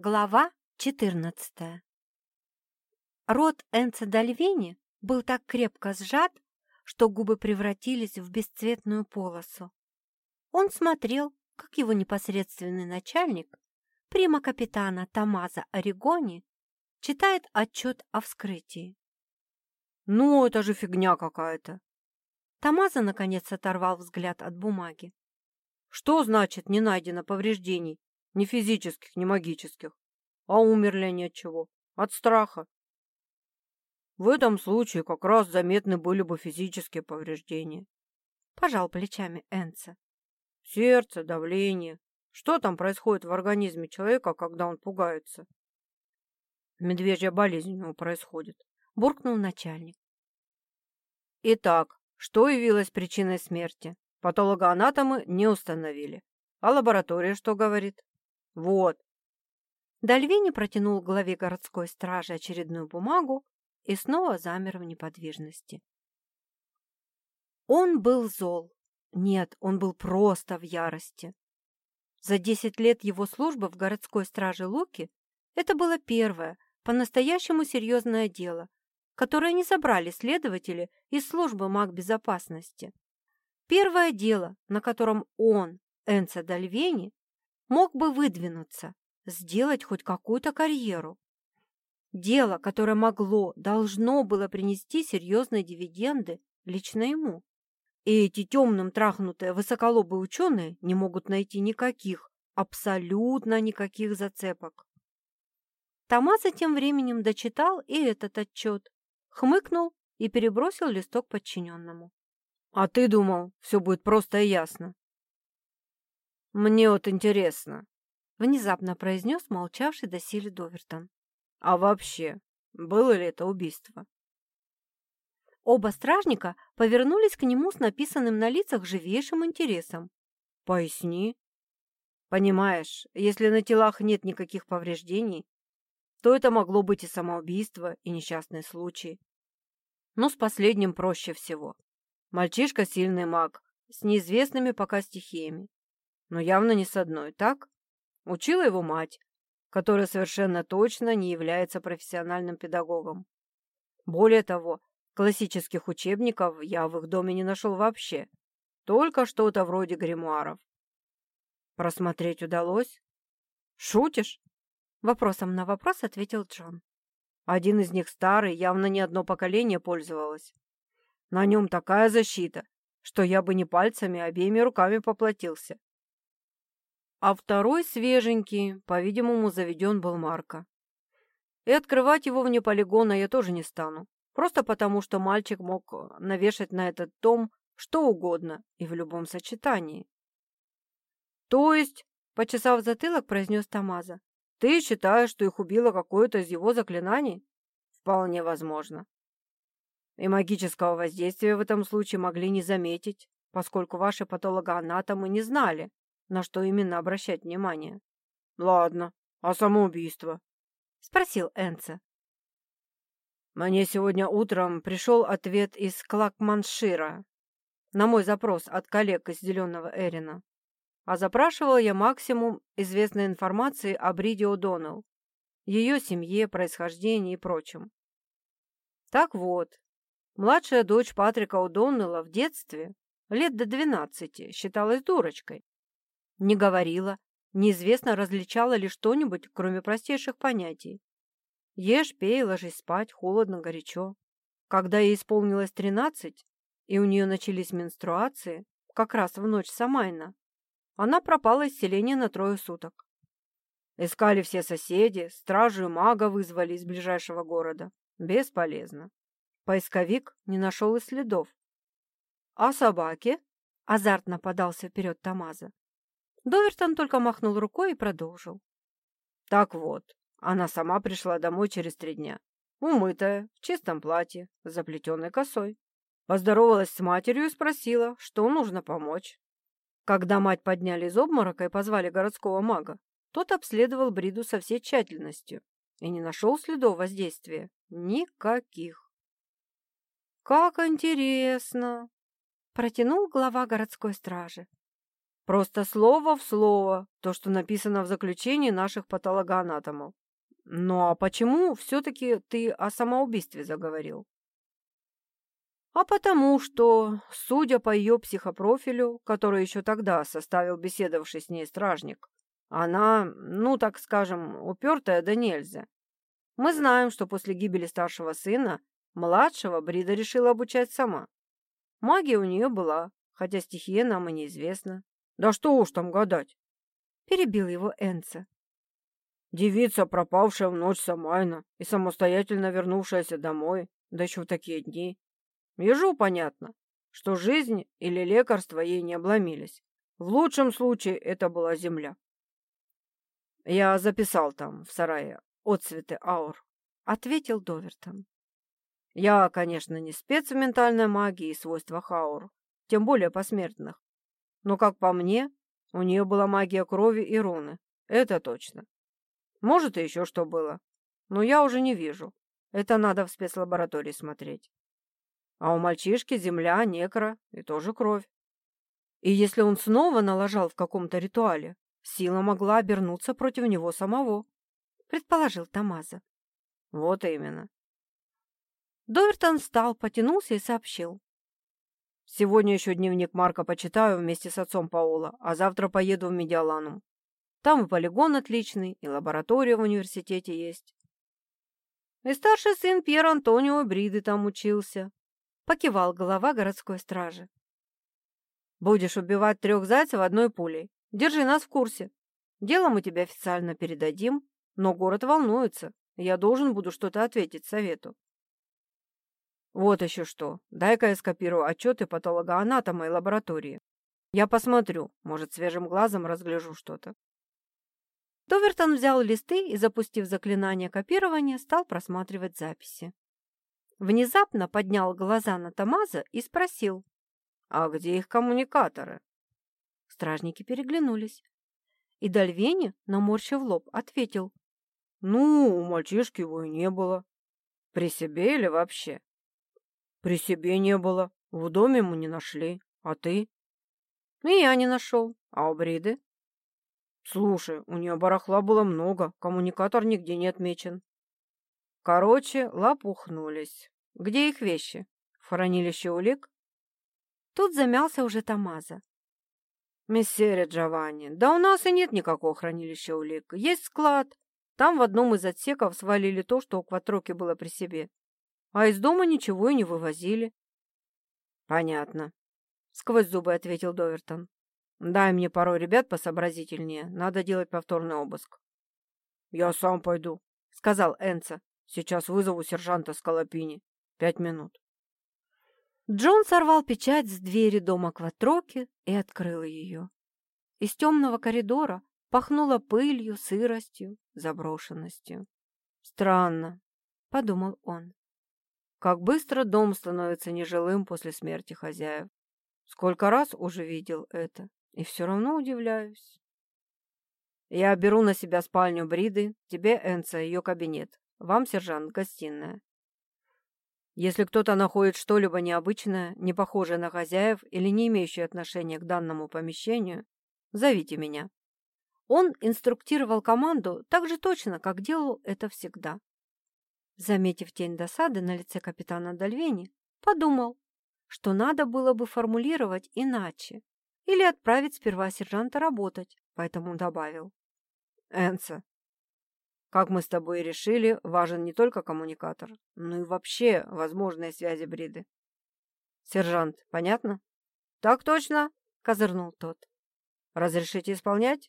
Глава 14 Рот Энца Дальвини был так крепко сжат, что губы превратились в бесцветную полосу. Он смотрел, как его непосредственный начальник, прима капитана Тамаза Орегони, читает отчет о вскрытии. «Ну, это же фигня какая-то!» Тамаза, наконец, оторвал взгляд от бумаги. «Что значит не найдено повреждений? Ни физических, ни магических. А умерли они от чего? От страха. В этом случае как раз заметны были бы физические повреждения. Пожал плечами Энца. Сердце, давление. Что там происходит в организме человека, когда он пугается? Медвежья болезнь у него происходит. Буркнул начальник. Итак, что явилось причиной смерти? Патологоанатомы не установили. А лаборатория что говорит? Вот. Дальвини протянул главе городской стражи очередную бумагу и снова замер в неподвижности. Он был зол. Нет, он был просто в ярости. За десять лет его службы в городской страже Луки это было первое, по-настоящему серьезное дело, которое не забрали следователи из службы магбезопасности. Первое дело, на котором он, Энца Дальвени, мог бы выдвинуться, сделать хоть какую-то карьеру. Дело, которое могло, должно было принести серьезные дивиденды лично ему. И эти темным трахнутые высоколобые ученые не могут найти никаких, абсолютно никаких зацепок. Томаса тем временем дочитал и этот отчет, хмыкнул и перебросил листок подчиненному. «А ты думал, все будет просто и ясно?» «Мне вот интересно», — внезапно произнес молчавший доселе Довертон. «А вообще, было ли это убийство?» Оба стражника повернулись к нему с написанным на лицах живейшим интересом. «Поясни». «Понимаешь, если на телах нет никаких повреждений, то это могло быть и самоубийство, и несчастный случай. Но с последним проще всего. Мальчишка сильный маг, с неизвестными пока стихиями но явно не с одной, так? Учила его мать, которая совершенно точно не является профессиональным педагогом. Более того, классических учебников я в их доме не нашел вообще, только что-то вроде гримуаров. Просмотреть удалось? Шутишь? Вопросом на вопрос ответил Джон. Один из них старый, явно не одно поколение пользовалось. На нем такая защита, что я бы не пальцами, а обеими руками поплатился. А второй свеженький, по-видимому, заведен был Марко. И открывать его вне полигона я тоже не стану. Просто потому, что мальчик мог навешать на этот том что угодно и в любом сочетании. То есть, почесав затылок, произнес Тамаза, ты считаешь, что их убило какое-то из его заклинаний? Вполне возможно. И магического воздействия в этом случае могли не заметить, поскольку ваши патологоанатомы не знали, на что именно обращать внимание. «Ладно, а самоубийство?» — спросил Энце. Мне сегодня утром пришел ответ из Клакманшира на мой запрос от коллег из Зеленого Эрина. А запрашивал я максимум известной информации о Бриде О'Доннелл, ее семье, происхождении и прочем. Так вот, младшая дочь Патрика О'Доннелла в детстве, лет до двенадцати, считалась дурочкой. Не говорила, неизвестно, различала ли что-нибудь, кроме простейших понятий. Ешь, пей, ложись спать, холодно, горячо. Когда ей исполнилось тринадцать, и у нее начались менструации, как раз в ночь Самайна, она пропала из селения на трое суток. Искали все соседи, стражу и мага вызвали из ближайшего города. Бесполезно. Поисковик не нашел и следов. «А собаки?» – азартно подался вперед Тамаза. Довертон только махнул рукой и продолжил. Так вот, она сама пришла домой через три дня. Умытая, в чистом платье, с заплетенной косой. Поздоровалась с матерью и спросила, что нужно помочь. Когда мать подняли из обморока и позвали городского мага, тот обследовал Бриду со всей тщательностью и не нашел следов воздействия. Никаких. «Как интересно!» – протянул глава городской стражи. Просто слово в слово, то, что написано в заключении наших патологоанатомов. Ну а почему все-таки ты о самоубийстве заговорил? А потому что, судя по ее психопрофилю, который еще тогда составил беседовавший с ней стражник, она, ну, так скажем, упертая да нельзя. Мы знаем, что после гибели старшего сына, младшего Брида решила обучать сама. Магия у нее была, хотя стихия нам и неизвестна. Да что уж там гадать. Перебил его Энца. Девица, пропавшая в ночь Самайна и самостоятельно вернувшаяся домой, да еще в такие дни. Ежу понятно, что жизнь или лекарства ей не обломились. В лучшем случае это была земля. Я записал там, в сарае, отцветы аур, — ответил Довертон. Я, конечно, не спец в ментальной магии и свойствах аур, тем более посмертных. Но, как по мне, у нее была магия крови и руны. Это точно. Может, и еще что было. Но я уже не вижу. Это надо в спецлаборатории смотреть. А у мальчишки земля, некро и тоже кровь. И если он снова налажал в каком-то ритуале, сила могла обернуться против него самого, предположил Тамаза. Вот именно. Довертон встал, потянулся и сообщил. Сегодня еще дневник Марка почитаю вместе с отцом Паула, а завтра поеду в Медиаланум. Там и полигон отличный, и лаборатория в университете есть. И старший сын Пьер Антонио Бриды там учился. Покивал голова городской стражи. Будешь убивать трех зайцев одной пулей. Держи нас в курсе. Дело мы тебе официально передадим, но город волнуется. Я должен буду что-то ответить совету. Вот еще что. Дай-ка я скопирую отчеты патологоанатома и лаборатории. Я посмотрю, может, свежим глазом разгляжу что-то. Довертон взял листы и, запустив заклинание копирования, стал просматривать записи. Внезапно поднял глаза на Тамаза и спросил. «А где их коммуникаторы?» Стражники переглянулись. И Дальвени, наморщив лоб, ответил. «Ну, у мальчишки его и не было. При себе или вообще?» При себе не было. В доме мы не нашли. А ты? И я не нашел. А у Бриды? Слушай, у нее барахла было много. Коммуникатор нигде не отмечен. Короче, лопухнулись. Где их вещи? В хранилище улик? Тут замялся уже Тамаза. Мессере Джованни, да у нас и нет никакого хранилища улик. Есть склад. Там в одном из отсеков свалили то, что у Кватроки было при себе а из дома ничего и не вывозили. — Понятно, — сквозь зубы ответил Довертон. — Дай мне пару ребят посообразительнее, надо делать повторный обыск. — Я сам пойду, — сказал Энца. — Сейчас вызову сержанта Скалопини. Пять минут. Джон сорвал печать с двери дома Кватроки и открыл ее. Из темного коридора пахнуло пылью, сыростью, заброшенностью. «Странно», — подумал он. Как быстро дом становится нежилым после смерти хозяев. Сколько раз уже видел это, и все равно удивляюсь. Я беру на себя спальню Бриды, тебе, Энца, ее кабинет, вам, сержант, гостиная. Если кто-то находит что-либо необычное, не похожее на хозяев или не имеющее отношения к данному помещению, зовите меня. Он инструктировал команду так же точно, как делал это всегда. Заметив тень досады на лице капитана Дальвени, подумал, что надо было бы формулировать иначе или отправить сперва сержанта работать, поэтому добавил. «Энса, как мы с тобой решили, важен не только коммуникатор, но и вообще возможные связи Бриды. Сержант, понятно?» «Так точно», — козырнул тот. «Разрешите исполнять?»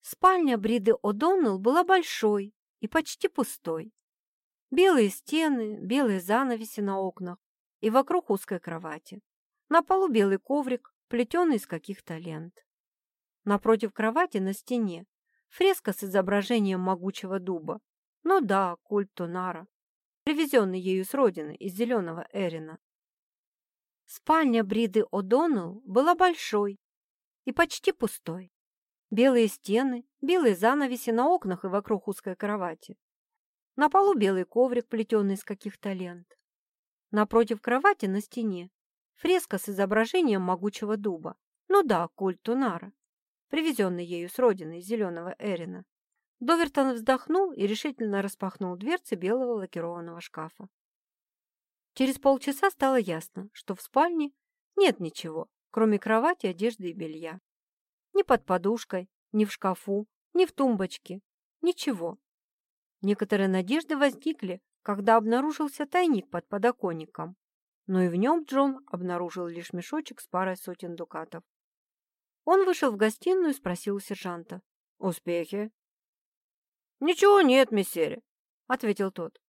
Спальня Бриды О'Доннелл была большой, и почти пустой. Белые стены, белые занавеси на окнах и вокруг узкой кровати. На полу белый коврик, плетеный из каких-то лент. Напротив кровати на стене фреска с изображением могучего дуба. Ну да, культ Тонара, привезенный ею с родины из зеленого Эрина. Спальня Бриды О'Доннелл была большой и почти пустой. Белые стены, белые занавеси на окнах и вокруг узкой кровати. На полу белый коврик, плетеный из каких-то лент. Напротив кровати на стене фреска с изображением могучего дуба, Ну да, культ Тунара, привезенный ею с родины зеленого Эрина. Довертон вздохнул и решительно распахнул дверцы белого лакированного шкафа. Через полчаса стало ясно, что в спальне нет ничего, кроме кровати, одежды и белья. Ни под подушкой, ни в шкафу, ни в тумбочке. Ничего. Некоторые надежды возникли, когда обнаружился тайник под подоконником, но и в нем Джон обнаружил лишь мешочек с парой сотен дукатов. Он вышел в гостиную и спросил у сержанта. «Успехи?» «Ничего нет, мессере», — ответил тот.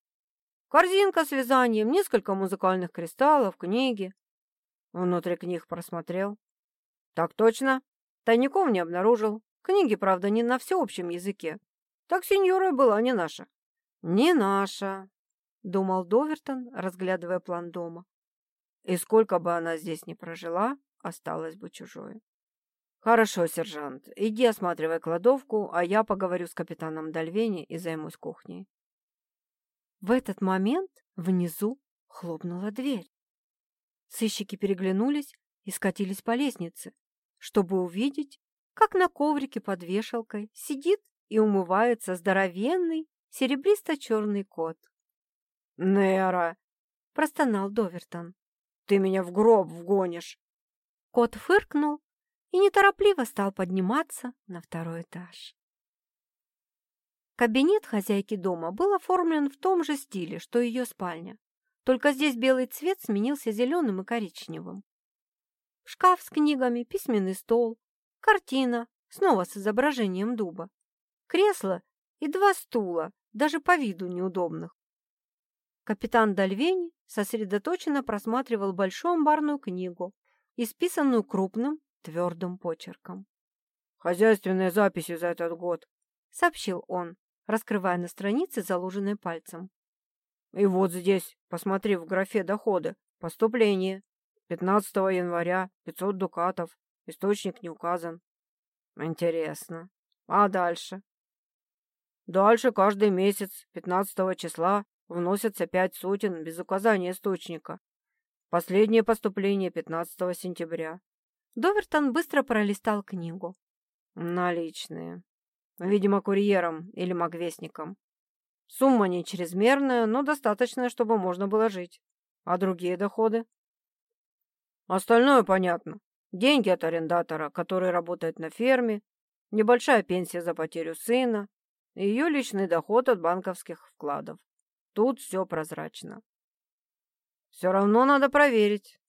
«Корзинка с вязанием, несколько музыкальных кристаллов, книги». Внутри книг просмотрел. «Так точно. Тайников не обнаружил. Книги, правда, не на всеобщем языке. Так сеньора была не наша». «Не наша», — думал Довертон, разглядывая план дома. «И сколько бы она здесь не прожила, осталось бы чужое». «Хорошо, сержант, иди осматривай кладовку, а я поговорю с капитаном Дальвени и займусь кухней». В этот момент внизу хлопнула дверь. Сыщики переглянулись и скатились по лестнице, чтобы увидеть, как на коврике под вешалкой сидит и умывается здоровенный серебристо-черный кот. «Нера!» – простонал Довертон. «Ты меня в гроб вгонишь!» Кот фыркнул и неторопливо стал подниматься на второй этаж. Кабинет хозяйки дома был оформлен в том же стиле, что и ее спальня, только здесь белый цвет сменился зеленым и коричневым. Шкаф с книгами, письменный стол, картина, снова с изображением дуба, кресло и два стула, даже по виду неудобных. Капитан Дальвени сосредоточенно просматривал большую амбарную книгу, исписанную крупным твердым почерком. «Хозяйственные записи за этот год», — сообщил он, раскрывая на странице, заложенной пальцем. «И вот здесь, посмотри в графе доходы, поступление. 15 января 500 дукатов, источник не указан. Интересно. А дальше?» «Дальше каждый месяц 15 числа вносятся пять сотен без указания источника. Последнее поступление 15 сентября. Довертон быстро пролистал книгу. Наличные. Видимо, курьером или магвестником. Сумма не чрезмерная, но достаточная, чтобы можно было жить. А другие доходы? Остальное понятно. Деньги от арендатора, который работает на ферме, небольшая пенсия за потерю сына, и ее личный доход от банковских вкладов. Тут все прозрачно. Все равно надо проверить.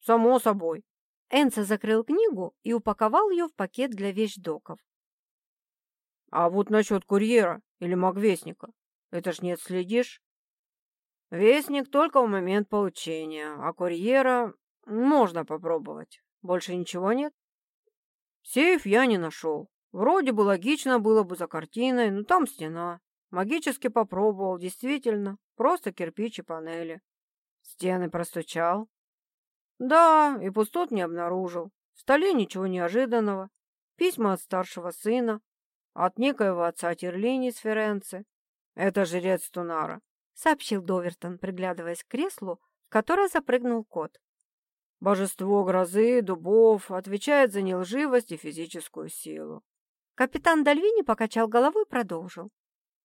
Само собой. Энца закрыл книгу и упаковал ее в пакет для вещдоков. «А вот насчет курьера или магвестника, это ж не отследишь. Вестник только в момент получения, а курьера можно попробовать. Больше ничего нет? Сейф я не нашел. Вроде бы логично было бы за картиной, но там стена. Магически попробовал, действительно, просто кирпич и панели. Стены простучал, да, и пустот не обнаружил. В столе ничего неожиданного. Письма от старшего сына, от некоего отца Терлини из Ференции. Это жрец Тунара, сообщил Довертон, приглядываясь к креслу, в которое запрыгнул кот. Божество грозы, дубов, отвечает за нелживость и физическую силу. Капитан Дальвини покачал головой и продолжил.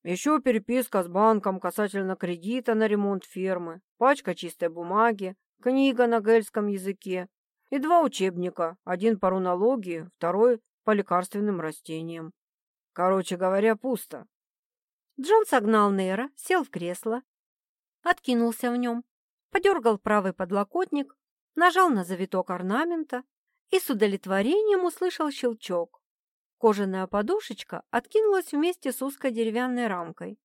Еще переписка с банком касательно кредита на ремонт фермы, пачка чистой бумаги, книга на гельском языке и два учебника, один по рунологии, второй по лекарственным растениям. Короче говоря, пусто. Джон согнал Нейра, сел в кресло, откинулся в нем, подергал правый подлокотник, нажал на завиток орнамента и с удовлетворением услышал щелчок. Кожаная подушечка откинулась вместе с узкой деревянной рамкой,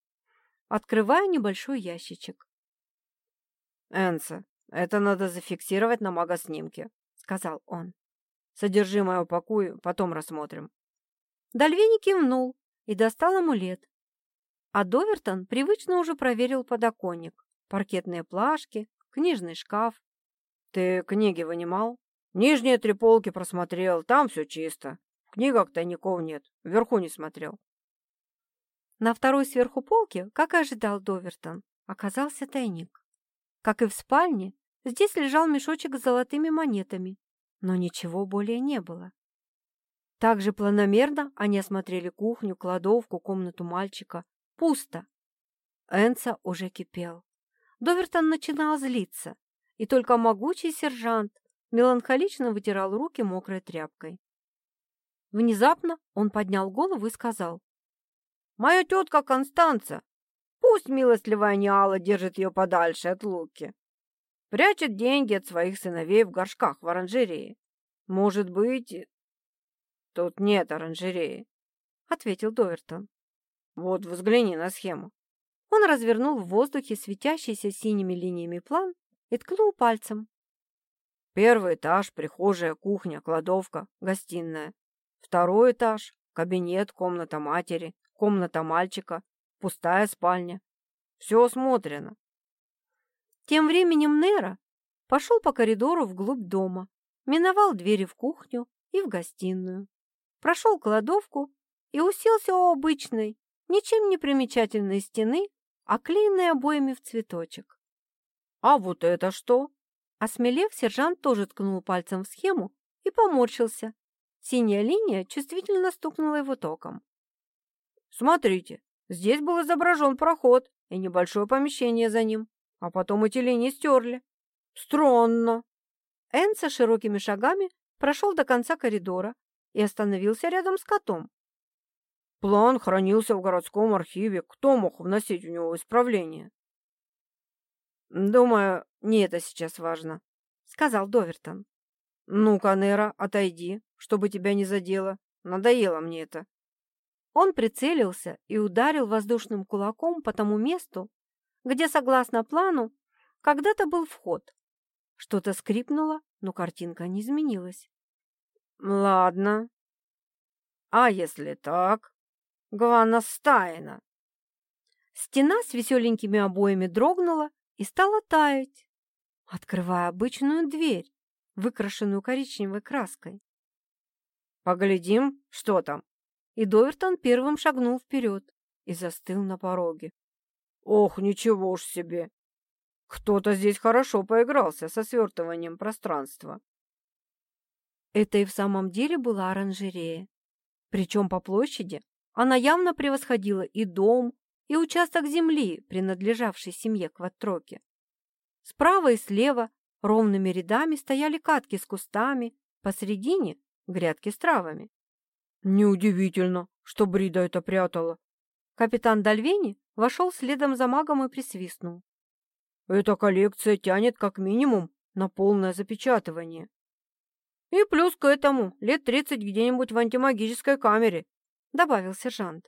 открывая небольшой ящичек. «Энса, «Это надо зафиксировать на магоснимке», — сказал он. «Содержимое упакую, потом рассмотрим». Дальвини кивнул и достал амулет. А Довертон привычно уже проверил подоконник, паркетные плашки, книжный шкаф. «Ты книги вынимал?» «Нижние три полки просмотрел, там все чисто. В книгах тайников нет, вверху не смотрел». На второй сверху полке, как и ожидал Довертон, оказался тайник. Как и в спальне, Здесь лежал мешочек с золотыми монетами, но ничего более не было. Также планомерно они осмотрели кухню, кладовку, комнату мальчика. Пусто. Энса уже кипел. Довертон начинал злиться, и только могучий сержант меланхолично вытирал руки мокрой тряпкой. Внезапно он поднял голову и сказал. «Моя тетка Констанца, пусть милостливая Ниала держит ее подальше от Луки. Прячет деньги от своих сыновей в горшках в оранжерее. Может быть...» «Тут нет оранжереи», — ответил Довертон. «Вот взгляни на схему». Он развернул в воздухе светящийся синими линиями план и ткнул пальцем. Первый этаж, прихожая, кухня, кладовка, гостиная. Второй этаж, кабинет, комната матери, комната мальчика, пустая спальня. Все осмотрено. Тем временем Нера пошел по коридору вглубь дома, миновал двери в кухню и в гостиную, прошел кладовку и уселся у обычной, ничем не примечательной стены, оклеенной обоями в цветочек. «А вот это что?» Осмелев, сержант тоже ткнул пальцем в схему и поморщился. Синяя линия чувствительно стукнула его током. «Смотрите, здесь был изображен проход и небольшое помещение за ним, а потом эти линии стерли. Странно!» Энн со широкими шагами прошел до конца коридора и остановился рядом с котом. План хранился в городском архиве. Кто мог вносить в него исправления? «Думаю, не это сейчас важно», — сказал Довертон. «Ну-ка, Нера, отойди, чтобы тебя не задело. Надоело мне это». Он прицелился и ударил воздушным кулаком по тому месту, где, согласно плану, когда-то был вход. Что-то скрипнуло, но картинка не изменилась. «Ладно. А если так? Гвана Стайна?» Стена с веселенькими обоями дрогнула и стала таять, открывая обычную дверь, выкрашенную коричневой краской. «Поглядим, что там?» И Довертон первым шагнул вперед и застыл на пороге. «Ох, ничего уж себе! Кто-то здесь хорошо поигрался со свертыванием пространства». Это и в самом деле была оранжерея. Причем по площади она явно превосходила и дом, и участок земли, принадлежавший семье Кваттроки. Справа и слева ровными рядами стояли катки с кустами, посредине — грядки с травами. «Неудивительно, что Брида это прятала». Капитан Дальвени вошел следом за магом и присвистнул. «Эта коллекция тянет как минимум на полное запечатывание. И плюс к этому лет тридцать где-нибудь в антимагической камере», — добавил сержант.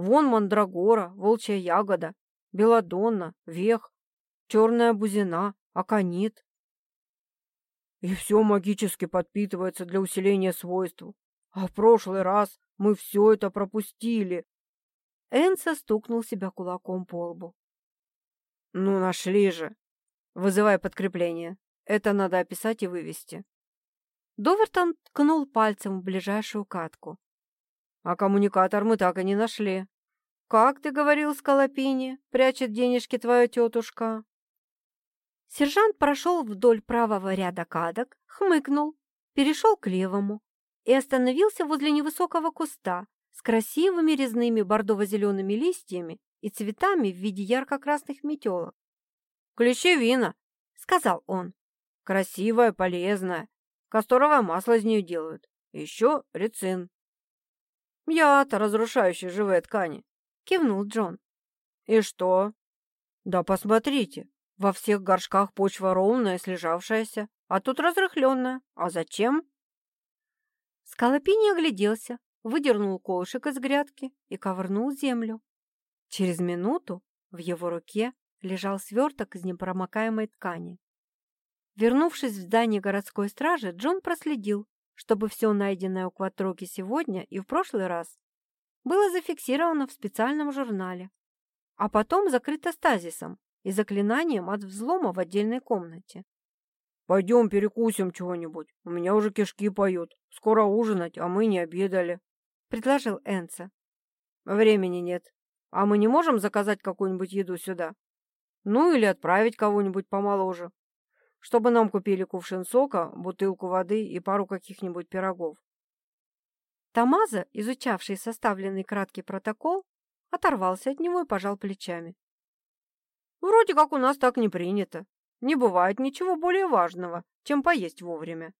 Вон мандрагора, волчья ягода, беладонна, вех, черная бузина, аконит. И все магически подпитывается для усиления свойств. А в прошлый раз мы все это пропустили. Энса стукнул себя кулаком по лбу. Ну, нашли же. Вызывай подкрепление. Это надо описать и вывести. Довертон ткнул пальцем в ближайшую катку. А коммуникатор мы так и не нашли. Как ты говорил, Скалопини, прячет денежки твоя тетушка? Сержант прошел вдоль правого ряда кадок, хмыкнул, перешел к левому и остановился возле невысокого куста с красивыми резными бордово-зелеными листьями и цветами в виде ярко-красных метелок. «Клещевина», — сказал он. «Красивая, полезная. Касторовое масло из нее делают. Еще рецин. Яд, разрушающий живые ткани, кивнул Джон. И что? Да посмотрите, во всех горшках почва ровная, слежавшаяся, а тут разрыхленная. А зачем? Скалопини огляделся, выдернул колышек из грядки и ковырнул землю. Через минуту в его руке лежал сверток из непромокаемой ткани. Вернувшись в здание городской стражи, Джон проследил, чтобы все найденное у Кватроки сегодня и в прошлый раз было зафиксировано в специальном журнале, а потом закрыто стазисом и заклинанием от взлома в отдельной комнате. «Пойдем перекусим чего-нибудь, у меня уже кишки поют, скоро ужинать, а мы не обедали», — предложил Энца. «Времени нет, а мы не можем заказать какую-нибудь еду сюда? Ну или отправить кого-нибудь помоложе. чтобы нам купили кувшин сока, бутылку воды и пару каких-нибудь пирогов. Тамаза, изучавший составленный краткий протокол, оторвался от него и пожал плечами. Вроде как у нас так не принято. Не бывает ничего более важного, чем поесть вовремя.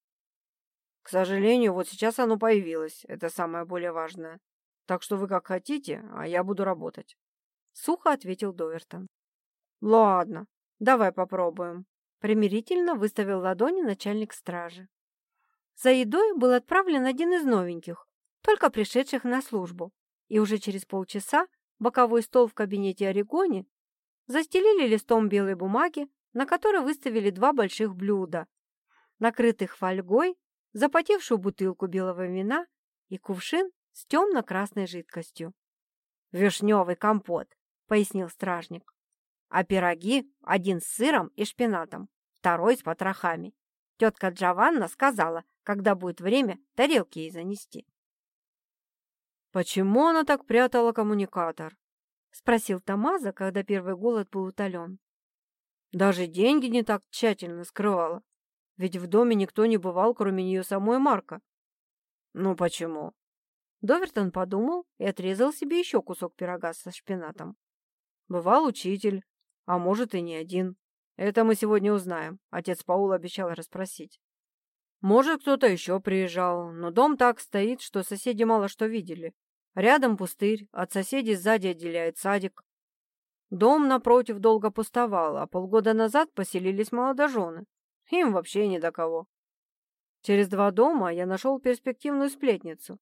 К сожалению, вот сейчас оно появилось, это самое более важное. Так что вы как хотите, а я буду работать. Сухо ответил Довертон. Ладно, давай попробуем. Примирительно выставил ладони начальник стражи. За едой был отправлен один из новеньких, только пришедших на службу, и уже через полчаса боковой стол в кабинете Орегони застелили листом белой бумаги, на которой выставили два больших блюда, накрытых фольгой, запотевшую бутылку белого вина и кувшин с темно-красной жидкостью. «Вишневый компот», — пояснил стражник. «А пироги один с сыром и шпинатом, второй с потрохами. Тетка Джованна сказала, когда будет время, тарелки ей занести». «Почему она так прятала коммуникатор?» — спросил Тамаза, когда первый голод был утолен. «Даже деньги не так тщательно скрывала, ведь в доме никто не бывал, кроме нее самой Марка». «Ну почему?» Довертон подумал и отрезал себе еще кусок пирога со шпинатом. «Бывал учитель, а может и не один. Это мы сегодня узнаем. Отец Паула обещал расспросить. Может, кто-то еще приезжал, но дом так стоит, что соседи мало что видели. Рядом пустырь, от соседей сзади отделяет садик. Дом напротив долго пустовал, а полгода назад поселились молодожены. Им вообще ни до кого. Через два дома я нашел перспективную сплетницу.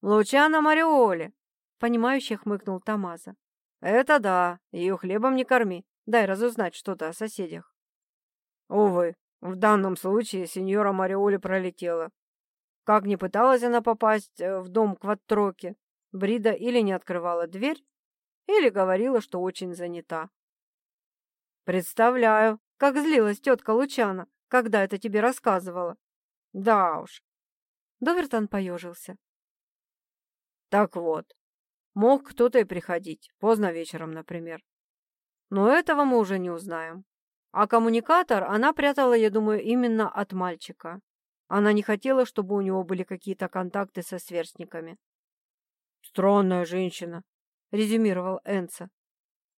«Лучана Мариоли!» — понимающе хмыкнул Тамаза. «Это да, ее хлебом не корми. Дай разузнать что-то о соседях». Увы, в данном случае сеньора Мариоли пролетела. Как ни пыталась она попасть э, в дом Кваттроки, Брида или не открывала дверь, или говорила, что очень занята. Представляю, как злилась тетка Лучана, когда это тебе рассказывала. Да уж. Довертон поежился. Так вот, мог кто-то и приходить, поздно вечером, например. Но этого мы уже не узнаем. А коммуникатор она прятала, я думаю, именно от мальчика. Она не хотела, чтобы у него были какие-то контакты со сверстниками. «Странная женщина», — резюмировал Энца.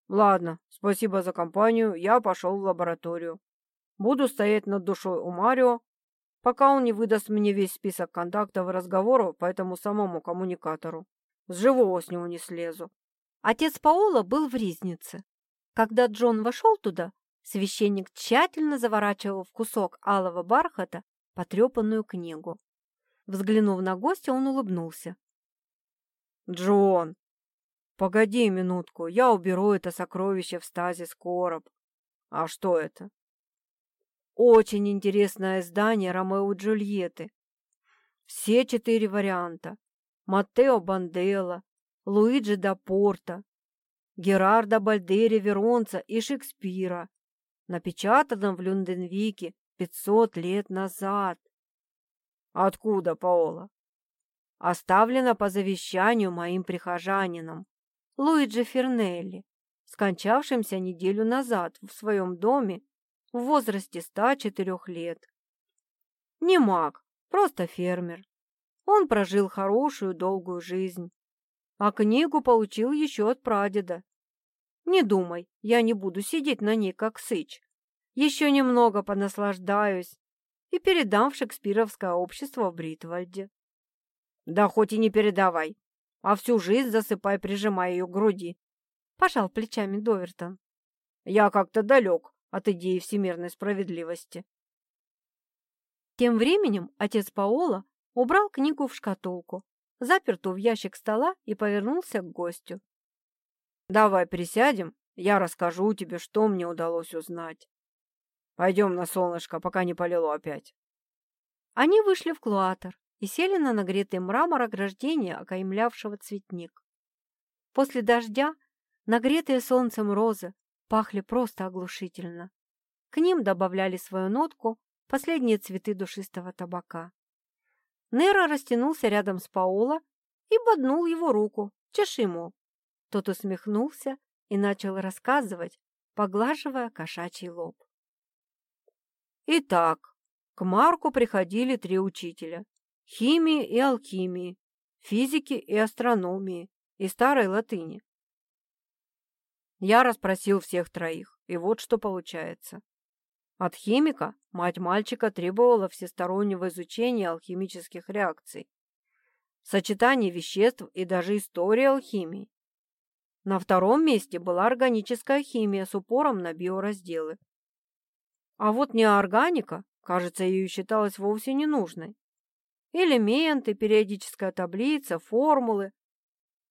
«Ладно, спасибо за компанию, я пошел в лабораторию. Буду стоять над душой у Марио, пока он не выдаст мне весь список контактов и разговоров по этому самому коммуникатору. С живого с него не слезу». Отец Паула был в Ризнице. Когда Джон вошел туда, священник тщательно заворачивал в кусок алого бархата потрепанную книгу. Взглянув на гостя, он улыбнулся. «Джон, погоди минутку, я уберу это сокровище в стазис короб. А что это?» «Очень интересное издание Ромео и Джульетты. Все четыре варианта. Маттео Банделла, Луиджи да Порта, Герарда Бальдери Веронца и Шекспира, напечатанном в Люнденвике пятьсот лет назад. Откуда, Паола? Оставлено по завещанию моим прихожанином, Луиджи Фернелли, скончавшимся неделю назад в своем доме в возрасте 104 лет. Не маг, просто фермер. Он прожил хорошую долгую жизнь, а книгу получил еще от прадеда. Не думай, я не буду сидеть на ней, как сыч. Еще немного понаслаждаюсь и передам в шекспировское общество в Бритвальде. Да хоть и не передавай, а всю жизнь засыпай, прижимая ее к груди. Пожал плечами Довертон. Я как-то далек от идеи всемирной справедливости. Тем временем отец Паола убрал книгу в шкатулку, запертую в ящик стола и повернулся к гостю. «Давай присядем, я расскажу тебе, что мне удалось узнать». Пойдем на солнышко, пока не полило опять. Они вышли в клуатор и сели на нагретый мрамор ограждения, окаймлявшего цветник. После дождя нагретые солнцем розы пахли просто оглушительно. К ним добавляли свою нотку последние цветы душистого табака. Нера растянулся рядом с Паоло и боднул его руку. «Чеши, мол». Тот усмехнулся и начал рассказывать, поглаживая кошачий лоб. Итак, к Марку приходили три учителя – химии и алхимии, физики и астрономии и старой латыни. Я расспросил всех троих, и вот что получается. От химика мать мальчика требовала всестороннего изучения алхимических реакций, сочетания веществ и даже истории алхимии. На втором месте была органическая химия с упором на биоразделы. А вот неорганика, кажется, ее считалось вовсе не нужной. Элементы, периодическая таблица, формулы.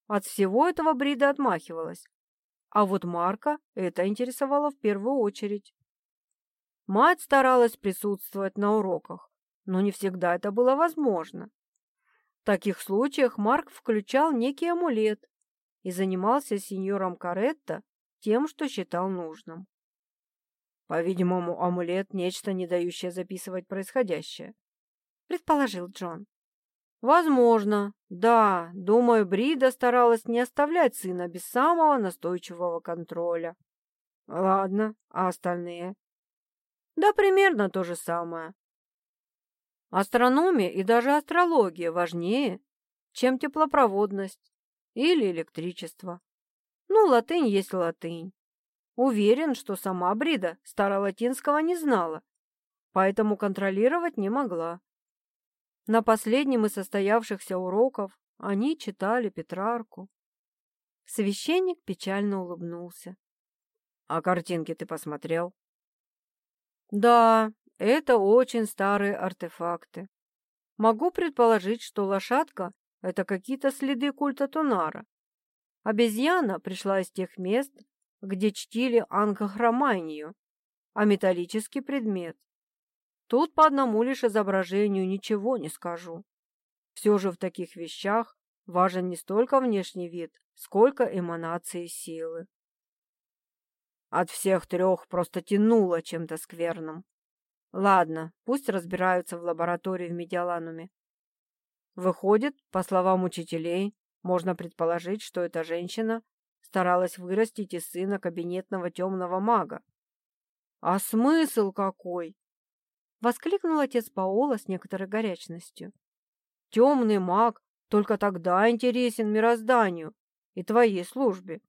От всего этого Брида отмахивалась. А вот Марка это интересовало в первую очередь. Мать старалась присутствовать на уроках, но не всегда это было возможно. В таких случаях Марк включал некий амулет и занимался сеньором Каретто тем, что считал нужным. По-видимому, амулет – нечто, не дающее записывать происходящее, предположил Джон. Возможно. Да, думаю, Брида старалась не оставлять сына без самого настойчивого контроля. Ладно, а остальные? Да, примерно то же самое. Астрономия и даже астрология важнее, чем теплопроводность или электричество. Ну, латынь есть латынь. Уверен, что сама Брида старолатинского не знала, поэтому контролировать не могла. На последнем из состоявшихся уроков они читали Петрарку. Священник печально улыбнулся. — А картинки ты посмотрел? — Да, это очень старые артефакты. Могу предположить, что лошадка — это какие-то следы культа Тунара. Обезьяна пришла из тех мест, где чтили ангхроманию, а металлический предмет. Тут по одному лишь изображению ничего не скажу. Все же в таких вещах важен не столько внешний вид, сколько эманации силы. От всех трех просто тянуло чем-то скверным. Ладно, пусть разбираются в лаборатории в Медиалануме. Выходит, по словам учителей, можно предположить, что эта женщина старалась вырастить из сына кабинетного темного мага. А смысл какой? Воскликнул отец Паола с некоторой горячностью. Темный маг только тогда интересен мирозданию и твоей службе.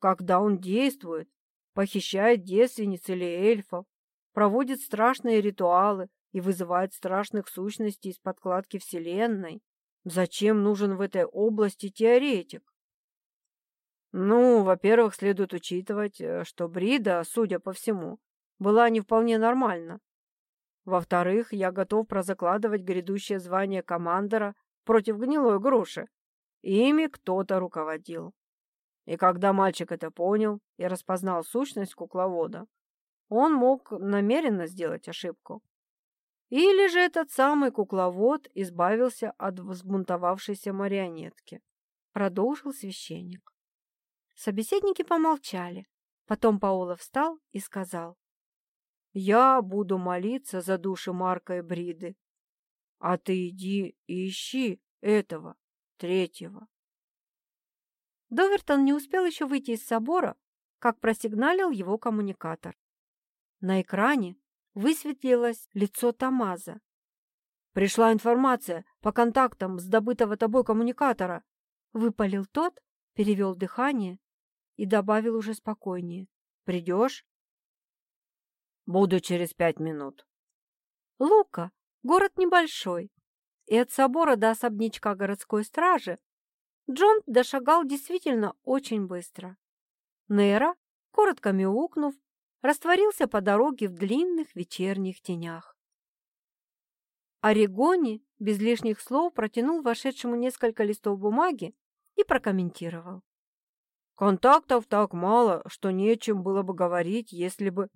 Когда он действует, похищает девственниц или эльфов, проводит страшные ритуалы и вызывает страшных сущностей из подкладки Вселенной. Зачем нужен в этой области теоретик? Ну, во-первых, следует учитывать, э, что Брида, судя по всему, была не вполне нормальна. Во-вторых, я готов прозакладывать грядущее звание командора против гнилой груши. Ими кто-то руководил. И когда мальчик это понял и распознал сущность кукловода, он мог намеренно сделать ошибку. Или же этот самый кукловод избавился от взбунтовавшейся марионетки, продолжил священник. Собеседники помолчали. Потом Паула встал и сказал. «Я буду молиться за души Марка и Бриды, а ты иди и ищи этого, третьего». Довертон не успел еще выйти из собора, как просигналил его коммуникатор. На экране высветлилось лицо Тамаза. «Пришла информация по контактам с добытого тобой коммуникатора», — выпалил тот, перевел дыхание и добавил уже спокойнее. «Придешь?» «Буду через пять минут». Лука — город небольшой, и от собора до особнячка городской стражи Джон дошагал действительно очень быстро. Нейра, коротко мяукнув, растворился по дороге в длинных вечерних тенях. Орегони без лишних слов протянул вошедшему несколько листов бумаги и прокомментировал. Контактов так мало, что нечем было бы говорить, если бы...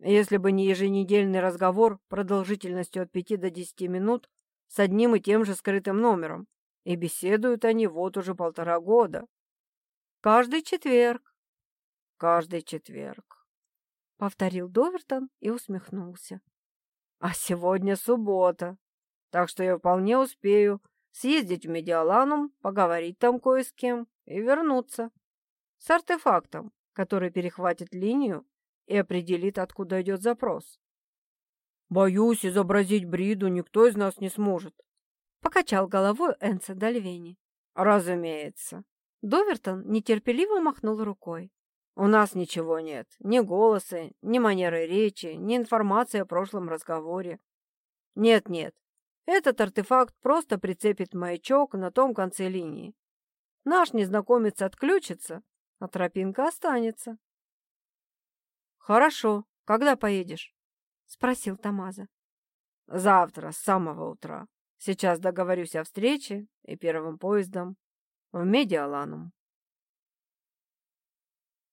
Если бы не еженедельный разговор продолжительностью от пяти до десяти минут с одним и тем же скрытым номером. И беседуют они вот уже полтора года. Каждый четверг. Каждый четверг. Повторил Довертон и усмехнулся. А сегодня суббота, так что я вполне успею съездить в Медиаланум, поговорить там кое с кем и вернуться. С артефактом, который перехватит линию и определит, откуда идет запрос. Боюсь, изобразить Бриду никто из нас не сможет. Покачал головой Энце Дальвени. Разумеется. Довертон нетерпеливо махнул рукой. У нас ничего нет. Ни голоса, ни манеры речи, ни информации о прошлом разговоре. Нет-нет, этот артефакт просто прицепит маячок на том конце линии. Наш незнакомец отключится, а тропинка останется. Хорошо. Когда поедешь? Спросил Тамаза. Завтра, с самого утра. Сейчас договорюсь о встрече и первым поездом в Медиаланум.